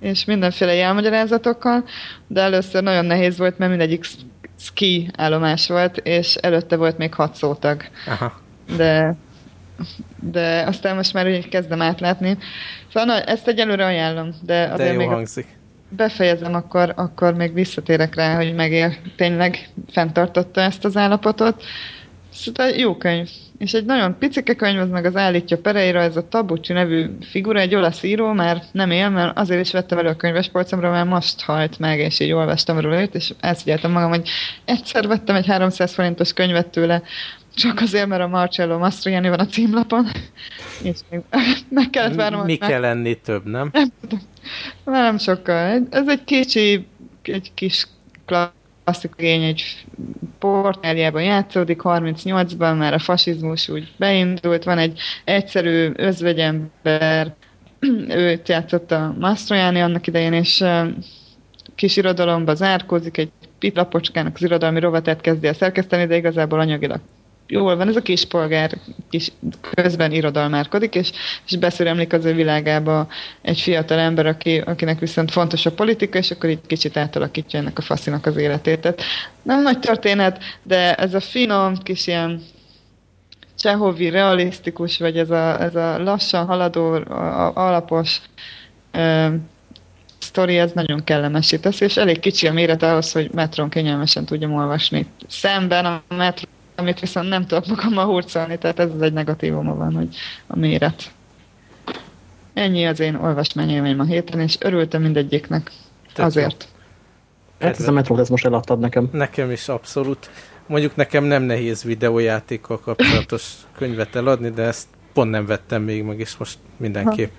És mindenféle jelmagyarázatokkal, de először nagyon nehéz volt, mert mindegyik ski állomás volt, és előtte volt még hat szótag. Aha. De, de aztán most már úgy kezdem átlátni. Szóval na, ezt egyelőre ajánlom, de azért de jó még hangzik befejezem, akkor, akkor még visszatérek rá, hogy megél, tényleg fenntartotta ezt az állapotot. Szóval jó könyv. És egy nagyon picike könyv, az meg az állítja Pereira, ez a Tabucsi nevű figura, egy olasz író, már nem él, mert azért is vettem elő a könyvespolcomra, mert most halt meg, és így olvastam róla őt, és elszigyeltem magam, hogy egyszer vettem egy 300 forintos könyvet tőle, csak azért, mert a Marcello Mastroianni van a címlapon, és még meg kellett várnom. Mi kell lenni több, nem? Nem tudom. Nem sokkal. Ez egy kicsi, egy kis klasszikus gény, egy Portáliában játszódik, 38-ban már a fasizmus úgy beindult, van egy egyszerű özvegyember, őt játszotta Mastroianni annak idején, és kis irodalomba zárkózik, egy pitlapocskának az irodalmi rovatát kezdi el szerkeszteni, de igazából anyagilag jól van, ez a kispolgár kis közben irodalmárkodik, és, és beszüremlik az ő világába egy fiatal ember, aki, akinek viszont fontos a politika, és akkor így kicsit átalakítja ennek a faszinak az életét. Tehát nem nagy történet, de ez a finom, kis ilyen Csehovi realisztikus, vagy ez a, ez a lassan haladó, a, alapos ö, sztori, ez nagyon kellemes tesz, és elég kicsi a méret ahhoz, hogy metron kényelmesen tudjam olvasni. Szemben a metron amit viszont nem tudok magammal hurcolni, tehát ez az egy negatívuma van, hogy a méret. Ennyi az én olvasmányélményem a héten, és örültem mindegyiknek. Tehát Azért. Hát ez a metrót, ez most eladtad nekem. Nekem is abszolút. Mondjuk nekem nem nehéz videójátékkal kapcsolatos könyvet eladni, de ezt pont nem vettem még meg, és most mindenképp.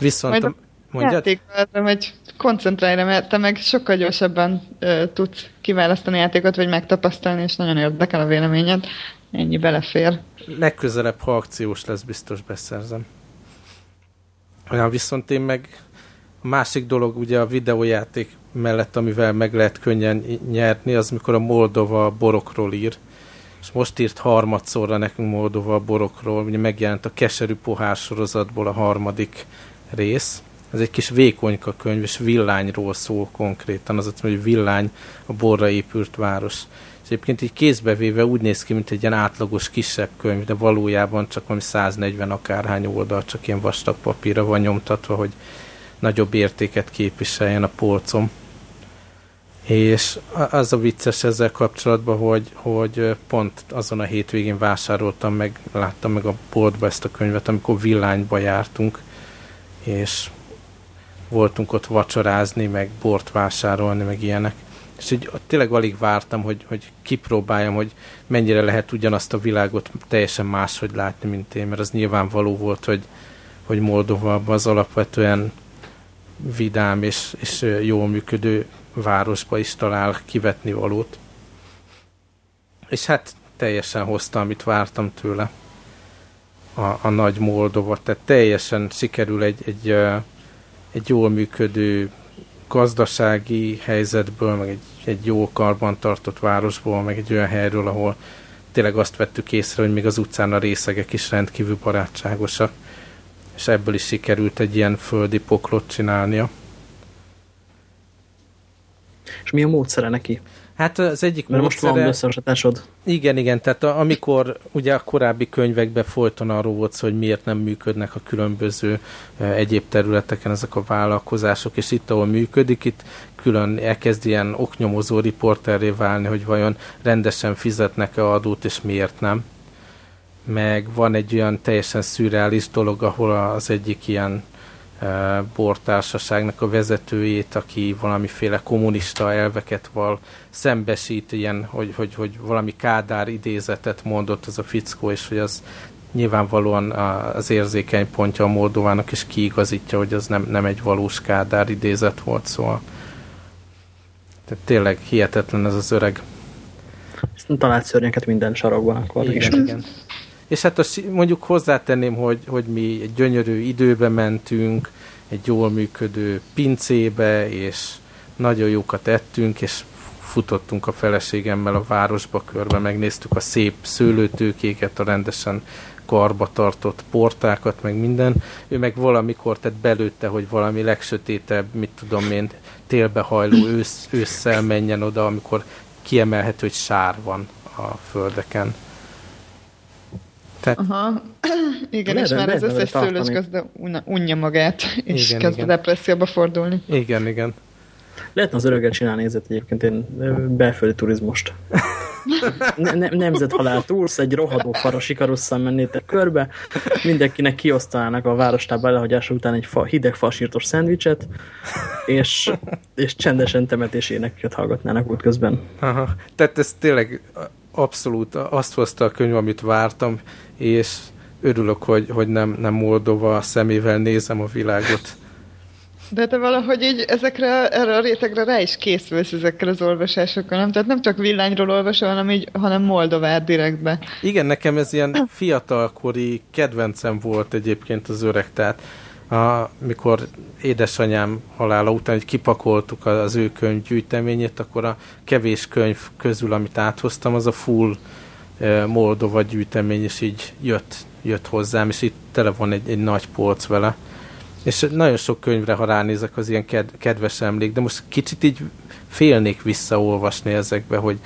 Viszont Majd a... Mondjad? Játékra, hogy koncentrálj mert te meg sokkal gyorsabban ö, tudsz kiválasztani játékot, vagy megtapasztalni, és nagyon érdekel a véleményed. Ennyi belefér. Legközelebb, ha akciós lesz, biztos beszerzem. Olyan viszont én meg a másik dolog ugye a videójáték mellett, amivel meg lehet könnyen nyerni, az mikor a Moldova borokról ír. És most írt harmadszorra nekünk Moldova borokról, ugye megjelent a Keserű pohár sorozatból a harmadik rész, ez egy kis vékonyka könyv, és villányról szól konkrétan, az hogy villány a borra épült város. És egyébként így kézbevéve úgy néz ki, mint egy ilyen átlagos kisebb könyv, de valójában csak valami 140 akárhány oldal, csak ilyen vastag papírra van nyomtatva, hogy nagyobb értéket képviseljen a polcom. És az a vicces ezzel kapcsolatban, hogy, hogy pont azon a hétvégén vásároltam meg, láttam meg a boltba ezt a könyvet, amikor villányba jártunk, és voltunk ott vacsorázni, meg bort vásárolni, meg ilyenek. És így tényleg alig vártam, hogy, hogy kipróbáljam, hogy mennyire lehet ugyanazt a világot teljesen máshogy látni, mint én, mert az nyilvánvaló volt, hogy, hogy Moldova az alapvetően vidám és, és jól működő városba is talál kivetni valót. És hát teljesen hozta, amit vártam tőle. a, a nagy Moldova. Tehát teljesen sikerül egy, egy, egy jól működő gazdasági helyzetből, meg egy, egy jó karbantartott városból, meg egy olyan helyről, ahol tényleg azt vettük észre, hogy még az utcán a részegek is rendkívül barátságosak, és ebből is sikerült egy ilyen földi poklot csinálnia. És mi a módszere neki? Hát az egyik Mert módszere... most van összehasonlításod. Igen, igen, tehát amikor ugye a korábbi könyvekben folyton arról volt szó, hogy miért nem működnek a különböző e, egyéb területeken ezek a vállalkozások, és itt, ahol működik, itt külön elkezd ilyen oknyomozó riporterré válni, hogy vajon rendesen fizetnek-e adót, és miért nem. Meg van egy olyan teljesen szürreális dolog, ahol az egyik ilyen bortársaságnak a vezetőjét, aki valamiféle kommunista elveket val szembesít, ilyen, hogy, hogy, hogy valami Kádár idézetet mondott az a fickó, és hogy az nyilvánvalóan az érzékeny pontja a Moldovának, és kiigazítja, hogy az nem, nem egy valós Kádár idézet volt, szóval tehát tényleg hihetetlen ez az öreg. Talált szörnyeket minden sarokban akkor igen, is. Igen. És hát azt mondjuk hozzátenném, hogy, hogy mi egy gyönyörű időbe mentünk, egy jól működő pincébe, és nagyon jókat ettünk, és futottunk a feleségemmel a városba körbe, megnéztük a szép szőlőtőkéket, a rendesen karba tartott portákat, meg minden. Ő meg valamikor tett belőtte, hogy valami legsötétebb, mit tudom én, télbehajló ősz, ősszel menjen oda, amikor kiemelhető, hogy sár van a földeken. Tehát... Aha. Igen, és már az összes szőlős gazda unja magát, és igen, kezd igen. depresszióba fordulni. Igen, igen. Lehetne az öröget csinálni, nézett egyébként én belföldi turizmust. ne, ne, nemzethalál túlsz, egy rohadó farasi karusszal mennétek körbe, mindenkinek kiosztanának a várostába lehagyása után egy fa, hideg fasírtos szendvicset, és, és csendesen temetésének hallgatnának útközben. Aha. Tehát ez tényleg abszolút azt hozta a könyv, amit vártam, és örülök, hogy, hogy nem, nem Moldova szemével nézem a világot. De te valahogy így ezekre, erre a rétegre rá is készülsz ezekkel az olvasásokkal, nem? Tehát nem csak villányról olvasol, hanem, így, hanem Moldovát direktbe. Igen, nekem ez ilyen fiatalkori kedvencem volt egyébként az öreg, tehát a, mikor édesanyám halála után, hogy kipakoltuk az ő könyvgyűjteményét, akkor a kevés könyv közül, amit áthoztam, az a full Moldova gyűjtemény, és így jött, jött hozzám, és itt tele van egy, egy nagy polc vele. És nagyon sok könyvre, ha ránézek, az ilyen ked, kedves emlék, de most kicsit így félnék visszaolvasni ezekbe, hogy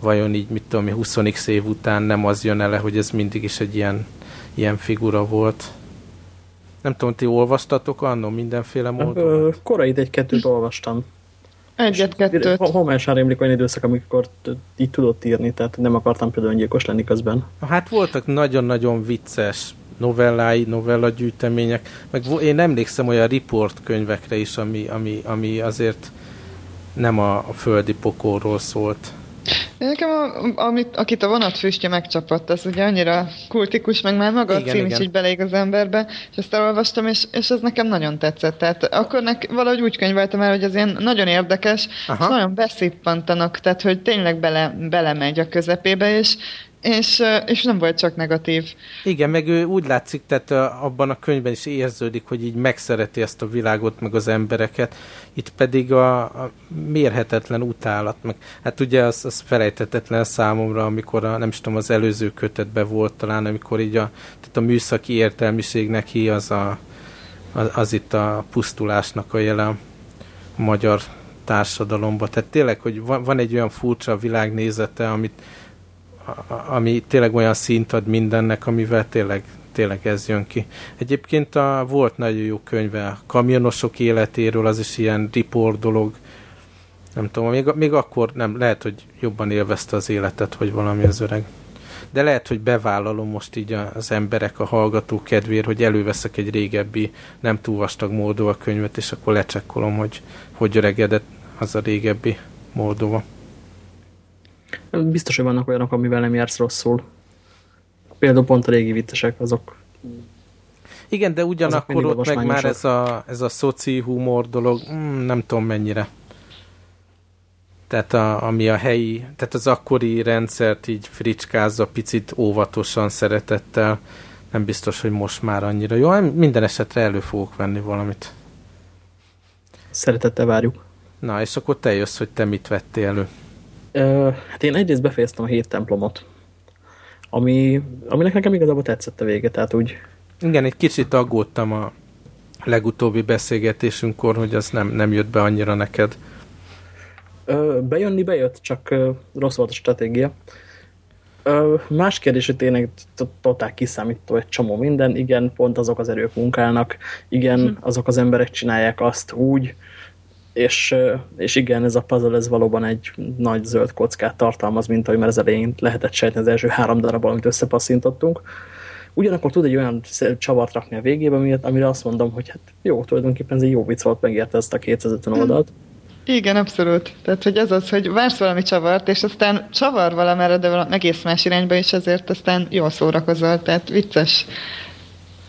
vajon így, mit tudom, 20 év után nem az jön ele, hogy ez mindig is egy ilyen, ilyen figura volt. Nem tudom, ti olvastatok annó mindenféle módon? Korai egy-kettőt olvastam. Egyet-kettőt. Homályosán rémlik olyan időszak, amikor így tudott írni, tehát nem akartam például öngyilkos lenni közben. Hát voltak nagyon-nagyon vicces novellái, novellagyűjtemények, meg én emlékszem olyan report könyvekre is, ami, ami, ami azért nem a, a földi pokolról szólt. Nekem, a, amit, akit a vonatfüstje megcsapott, az ugye annyira kultikus, meg már maga igen, a cím igen. is így beleég az emberbe, és ezt elolvastam, és, és ez nekem nagyon tetszett. Tehát akkor nek, valahogy úgy könyveltem el, hogy ez ilyen nagyon érdekes, Aha. és nagyon beszippantanak, tehát hogy tényleg bele, belemegy a közepébe, és, és, és nem volt csak negatív. Igen, meg ő úgy látszik, tehát abban a könyvben is érződik, hogy így megszereti ezt a világot, meg az embereket, itt pedig a, a mérhetetlen utálat, meg hát ugye az, az felejtetetlen számomra, amikor a, nem is tudom, az előző kötetben volt talán, amikor így a, tehát a műszaki értelmiség neki az, a, az, az itt a pusztulásnak a jele a magyar társadalomba. Tehát tényleg, hogy van, van egy olyan furcsa világnézete, amit ami tényleg olyan szint ad mindennek, amivel tényleg, tényleg ez jön ki. Egyébként a, volt nagyon jó könyve a kamionosok életéről, az is ilyen riport dolog, nem tudom, még, még akkor nem, lehet, hogy jobban élvezte az életet, hogy valami az öreg. De lehet, hogy bevállalom most így az emberek, a hallgató kedvéért, hogy előveszek egy régebbi, nem túl vastag Moldova könyvet, és akkor lecsekkolom, hogy hogy öregedett az a régebbi Moldova. Biztos, hogy vannak olyanok, amivel nem jársz rosszul. Például pont a régi vittesek, azok igen, de ugyanakkor ott meg már ez a, ez a szoci humor dolog, mm, nem tudom mennyire. Tehát a, ami a helyi, tehát az akkori rendszert így fricskázza picit óvatosan, szeretettel. nem biztos, hogy most már annyira jó. Hát minden esetre elő fogok venni valamit. Szeretettel várjuk. Na, és akkor te jössz, hogy te mit vettél elő. Ö, hát én egyrészt befejeztem a hét templomot, ami, aminek nekem igazából tetszett a vége, tehát úgy... Igen, egy kicsit aggódtam a legutóbbi beszélgetésünkkor, hogy az nem, nem jött be annyira neked. Ö, bejönni bejött, csak ö, rossz volt a stratégia. Ö, más kérdés, hogy tényleg totál kiszámító egy csomó minden. Igen, pont azok az erők munkálnak, igen, hm. azok az emberek csinálják azt úgy, és, és igen, ez a puzzle ez valóban egy nagy zöld kockát tartalmaz, mint ahogy már az elején lehetett sejteni az első három darab, amit összepasszintottunk. Ugyanakkor tud egy olyan csavart rakni a végébe, amire azt mondom, hogy hát jó, tulajdonképpen ez egy jó vicc volt, megérte ezt a 250 hm. oldalt. Igen, abszolút. Tehát, hogy az az, hogy vársz valami csavart, és aztán csavar valamerre, de valami egész más irányba, és ezért aztán jól szórakozol, tehát vicces.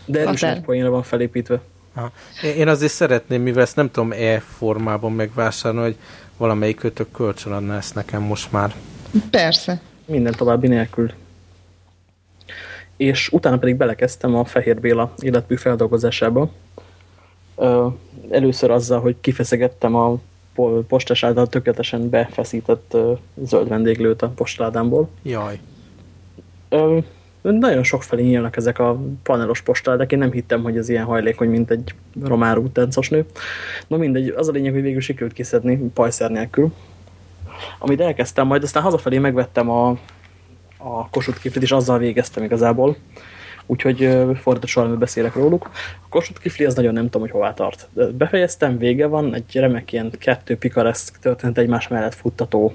De erős nagy poénra van felépítve. Aha. Én azért szeretném, mivel ezt nem tudom e-formában megvásárolni, hogy valamelyik kötök kölcsön adna ezt nekem most már. Persze. Minden további nélkül. És utána pedig belekezdtem a Fehér Béla életmű feldolgozásába. Először azzal, hogy kifeszegettem a postás által tökéletesen befeszített zöld vendéglőt a postádámból. Jaj. Nagyon sok felé nyílnak ezek a panelos postádák, én nem hittem, hogy ez ilyen hajlékony, mint egy romár úttáncosnő. Na mindegy, az a lényeg, hogy végül sikerült kiszedni pajszer nélkül. Amit elkezdtem, majd aztán hazafelé megvettem a, a Kossuth kiflit, és azzal végeztem igazából. Úgyhogy fordított soha beszélek róluk. A Kossuth kifli az nagyon nem tudom, hogy hová tart. Befejeztem, vége van, egy remek ilyen kettő pikareszk történet egymás mellett futtató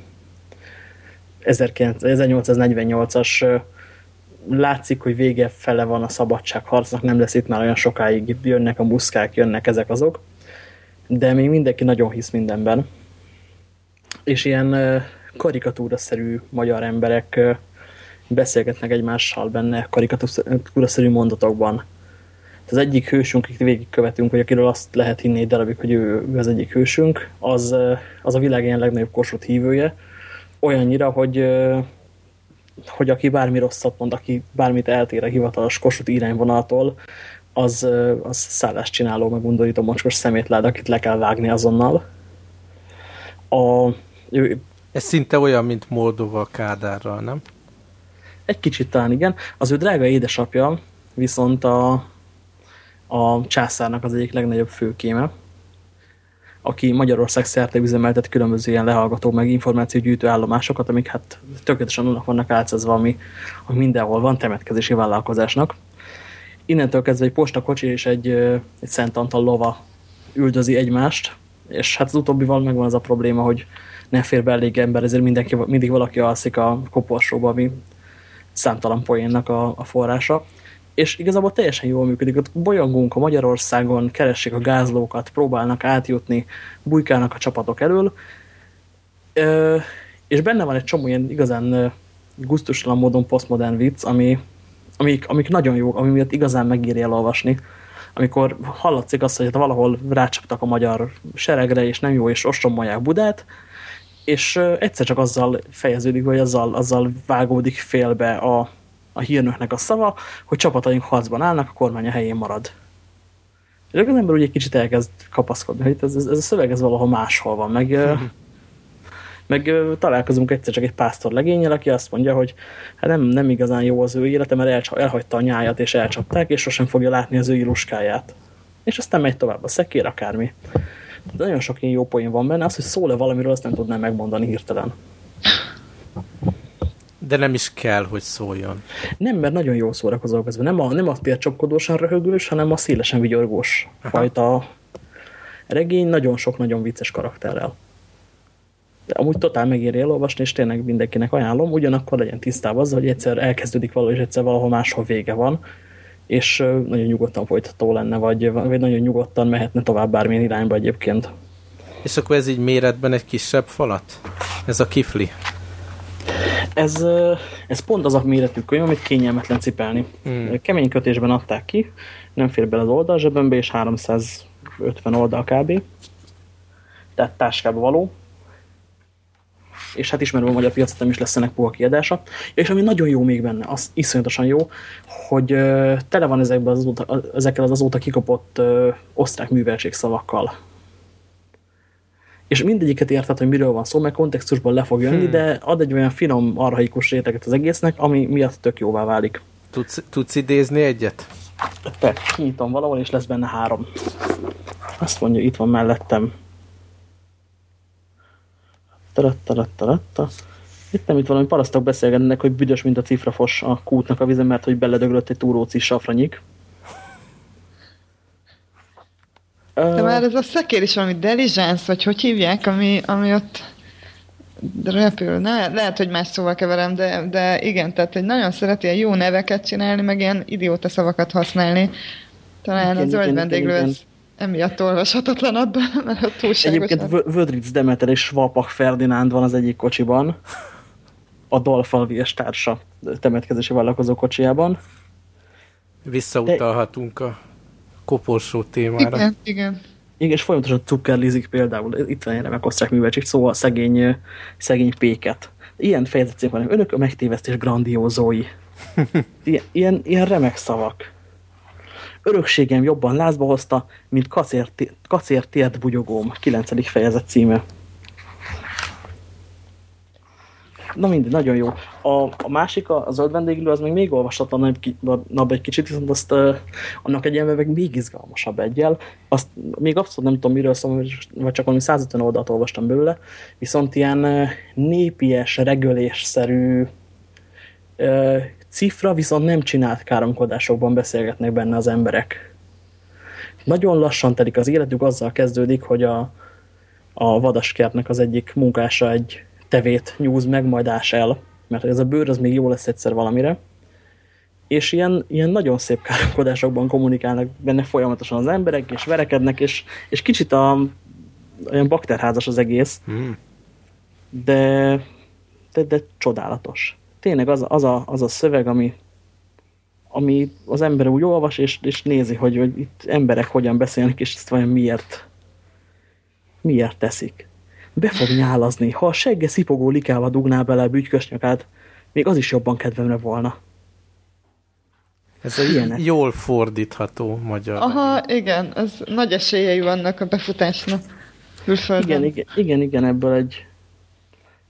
1848-as látszik, hogy vége fele van a szabadságharcnak, nem lesz itt már olyan sokáig, jönnek a muszkák, jönnek ezek azok, de még mindenki nagyon hisz mindenben. És ilyen karikatúraszerű magyar emberek beszélgetnek egymással benne karikatúraszerű mondatokban. Az egyik hősünk, akit végigkövetünk, vagy akiről azt lehet hinni egy darabig, hogy ő, ő az egyik hősünk, az, az a világ ilyen legnagyobb kossuth hívője, olyannyira, hogy hogy aki bármi rosszat mond, aki bármit eltér a hivatalos Kossuth irányvonaltól, az, az szállást csináló, meg undorító mocskos szemétlád, akit le kell vágni azonnal. A, ő, Ez szinte olyan, mint Moldova Kádárral, nem? Egy kicsit talán igen. Az ő drága édesapja viszont a, a császárnak az egyik legnagyobb főkéme aki Magyarország szerte üzemeltet különböző ilyen lehallgató meg információgyűjtő állomásokat, amik hát tökéletesen annak vannak átszezve, ami, ami mindenhol van temetkezési vállalkozásnak. Innentől kezdve egy postakocsi és egy, egy Szent Antal lova üldözi egymást, és hát az utóbbival megvan az a probléma, hogy nem fér be elég ember, ezért mindenki, mindig valaki alszik a koporsóba, ami számtalan poénnak a, a forrása és igazából teljesen jól működik. Ott bolyongunk a Magyarországon, keressék a gázlókat, próbálnak átjutni, bujkálnak a csapatok elől, és benne van egy csomó ilyen igazán gusztustalan módon posztmodern vicc, ami, amik, amik nagyon jók, ami miatt igazán megírja elolvasni. Amikor hallatszik azt, hogy hát valahol rácsaptak a magyar seregre, és nem jó, és ostromolják Budát, és egyszer csak azzal fejeződik, vagy azzal, azzal vágódik félbe a, a hírnöknek a szava, hogy csapataink harcban állnak, a kormány a helyén marad. És az ember ugye egy kicsit elkezd kapaszkodni, hogy ez, ez, ez a szöveg ez valahol máshol van, meg, mm. meg találkozunk egyszer csak egy pásztor legényel, aki azt mondja, hogy hát nem, nem igazán jó az ő élete, mert elhagyta a nyájat és elcsapták, és sosem fogja látni az ő iluskáját. És aztán megy tovább a szekér, akármi. De nagyon sok ilyen jó poén van benne, az, hogy szól-e valamiről, azt nem tudnám megmondani hirtelen. De nem is kell, hogy szóljon. Nem, mert nagyon jól szórakozol közben. Nem a, nem a tércsapkodósan röhögős, hanem a szélesen vigyorgós Aha. fajta regény, nagyon sok nagyon vicces karakterrel. De amúgy totál megéri elolvasni, és tényleg mindenkinek ajánlom, ugyanakkor legyen tisztában azzal, hogy egyszer elkezdődik valahol, és egyszer valahol máshol vége van, és nagyon nyugodtan folytató lenne, vagy, vagy nagyon nyugodtan mehetne tovább bármilyen irányba egyébként. És akkor ez így méretben egy kisebb falat? Ez a kifli? Ez, ez pont az a méretű könyv, amit kényelmetlen cipelni. Hmm. Kemény kötésben adták ki, nem fér bele az oldal zsebembe, és 350 oldal kb. Tehát táskába való. és hát ismerve a magyar piacot nem is lesz ennek puha kiadása. És ami nagyon jó még benne, az iszonyatosan jó, hogy tele van ezekben az azóta, ezekkel az azóta kikopott osztrák műveltségszavakkal. És mindegyiket érted, hogy miről van szó, mert kontextusban le fog jönni, hmm. de ad egy olyan finom, arhaikus réteget az egésznek, ami miatt tök jóvá válik. Tudsz, tudsz idézni egyet? Te, kinyitom valahol, és lesz benne három. Azt mondja, itt van mellettem. Tarattarattaratta. Itt nem itt valami parasztok beszélgetnek, hogy büdös, mint a cifrafos a kútnak a vize, mert hogy beledöglött egy túróci safranyik. De már ez a szekér is valami diligence, vagy hogy hívják, ami, ami ott repül. Ne, lehet, hogy más szóval keverem, de, de igen, tehát hogy nagyon szereti ilyen jó neveket csinálni, meg ilyen idióta szavakat használni. Talán igen, a zöld vendéglő ez emiatt olvashatatlan mert a túlságosan. Egyébként Vödric Demeter és Svapach Ferdinánd van az egyik kocsiban, a Dolfalvi és társa temetkezési vállalkozó kocsijában. Visszautalhatunk De... a koporsó témára. Igen, igen. Igen, és folyamatosan cukkerlizik például, itt van egy remek osztrák műveltség, szóval szegény, szegény péket. Ilyen fejezetcím van, önök a megtévesztés grandiózói. Ilyen, ilyen, ilyen remek szavak. Örökségem jobban lázba hozta, mint kacér, kacér tért bugyogóm. 9. fejezet címe. Na mindegy, nagyon jó. A, a másik, a, a zöld vendéglő, az még még olvasatlanabb egy kicsit, viszont azt uh, annak egy meg még izgalmasabb egyel. Azt még abszolút nem tudom, miről szól, vagy csak valami 150 oldalt olvastam belőle, viszont ilyen uh, népies, regölésszerű uh, cifra, viszont nem csinált káromkodásokban beszélgetnek benne az emberek. Nagyon lassan telik az életük, azzal kezdődik, hogy a, a vadaskertnek az egyik munkása egy tevét nyúz meg, majd ás el, mert ez a bőr az még jó lesz egyszer valamire. És ilyen, ilyen nagyon szép káromkodásokban kommunikálnak benne folyamatosan az emberek, és verekednek, és, és kicsit a, olyan bakterházas az egész, mm. de, de, de csodálatos. Tényleg az, az, a, az a szöveg, ami, ami az ember úgy olvas, és, és nézi, hogy, hogy itt emberek hogyan beszélnek, és ezt vajon miért, miért teszik be fog nyálazni. Ha a segge szipogó likába dugná bele a bütykösnyakát, még az is jobban kedvemre volna. Ez egy jól fordítható magyar. Aha, legyen. igen, ez nagy esélyei vannak a befutásnak külföldön. Igen, igen, igen, igen, ebből egy,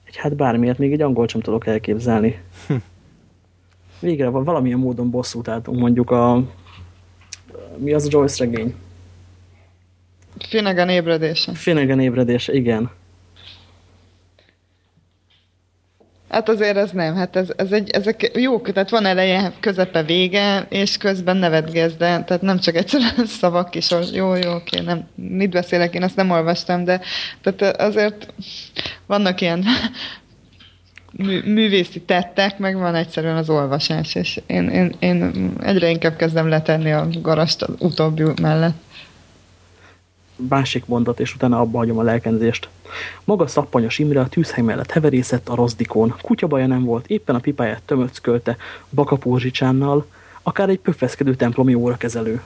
egy hát bármiért még egy angol sem tudok elképzelni. Hm. Végre valamilyen módon bosszút álltunk, mondjuk a mi az a Joyce regény? Finnegan ébredése. Finnegan ébredése, igen. Hát azért ez nem, hát ez, ez egy, ezek jó, tehát van eleje, közepe, vége, és közben nevetgez, de tehát nem csak egyszerűen szavak is, jó, jó, oké, nem, mit beszélek, én azt nem olvastam, de tehát azért vannak ilyen mű, művészi tettek, meg van egyszerűen az olvasás, és én, én, én egyre inkább kezdem letenni a garast az utóbbi mellett másik mondat, és utána abba hagyom a lelkenzést. Maga szappanyos Imre a tűzhely mellett heverészett a rozdikón. Kutyabaja nem volt, éppen a pipáját tömöckölte bakapózsicsánnal, akár egy pöffeszkedő templomi órakezelő.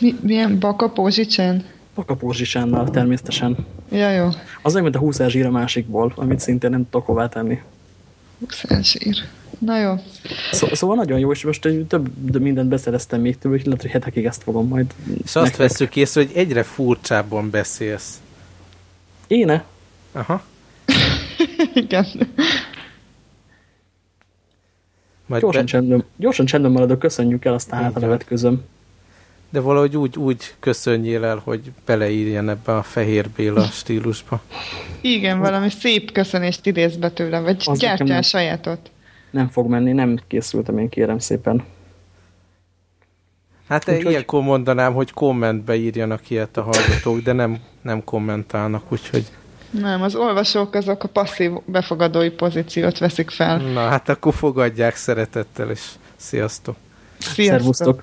Mi, milyen bakapózsicsán? Bakapózsicsánnal természetesen. Ja, jó. Az olyan, mint a húszás a másikból, amit szintén nem tudok hová tenni. Húszásír. Na jó. Szó, szóval nagyon jó, és most több mindent beszereztem még több, hogy lehet, hogy hetekig ezt fogom majd. És azt veszük észre, hogy egyre furcsábban beszélsz. Éne? Aha. Igen. Majd gyorsan, be... csendben, gyorsan csendben maradok, köszönjük el, aztán hát a nevet közöm. De valahogy úgy, úgy köszönjél el, hogy beleírjen ebbe a fehér Béla stílusba. Igen, valami szép köszönést idéz be tőle, vagy gyártja a sajátot nem fog menni, nem készültem én kérem szépen. Hát úgyhogy... ilyenkor mondanám, hogy kommentbe írjanak ilyet a hallgatók, de nem, nem kommentálnak, úgyhogy... Nem, az olvasók azok a passzív befogadói pozíciót veszik fel. Na, hát akkor fogadják szeretettel, és sziasztok! Sziasztok! Szervusztok.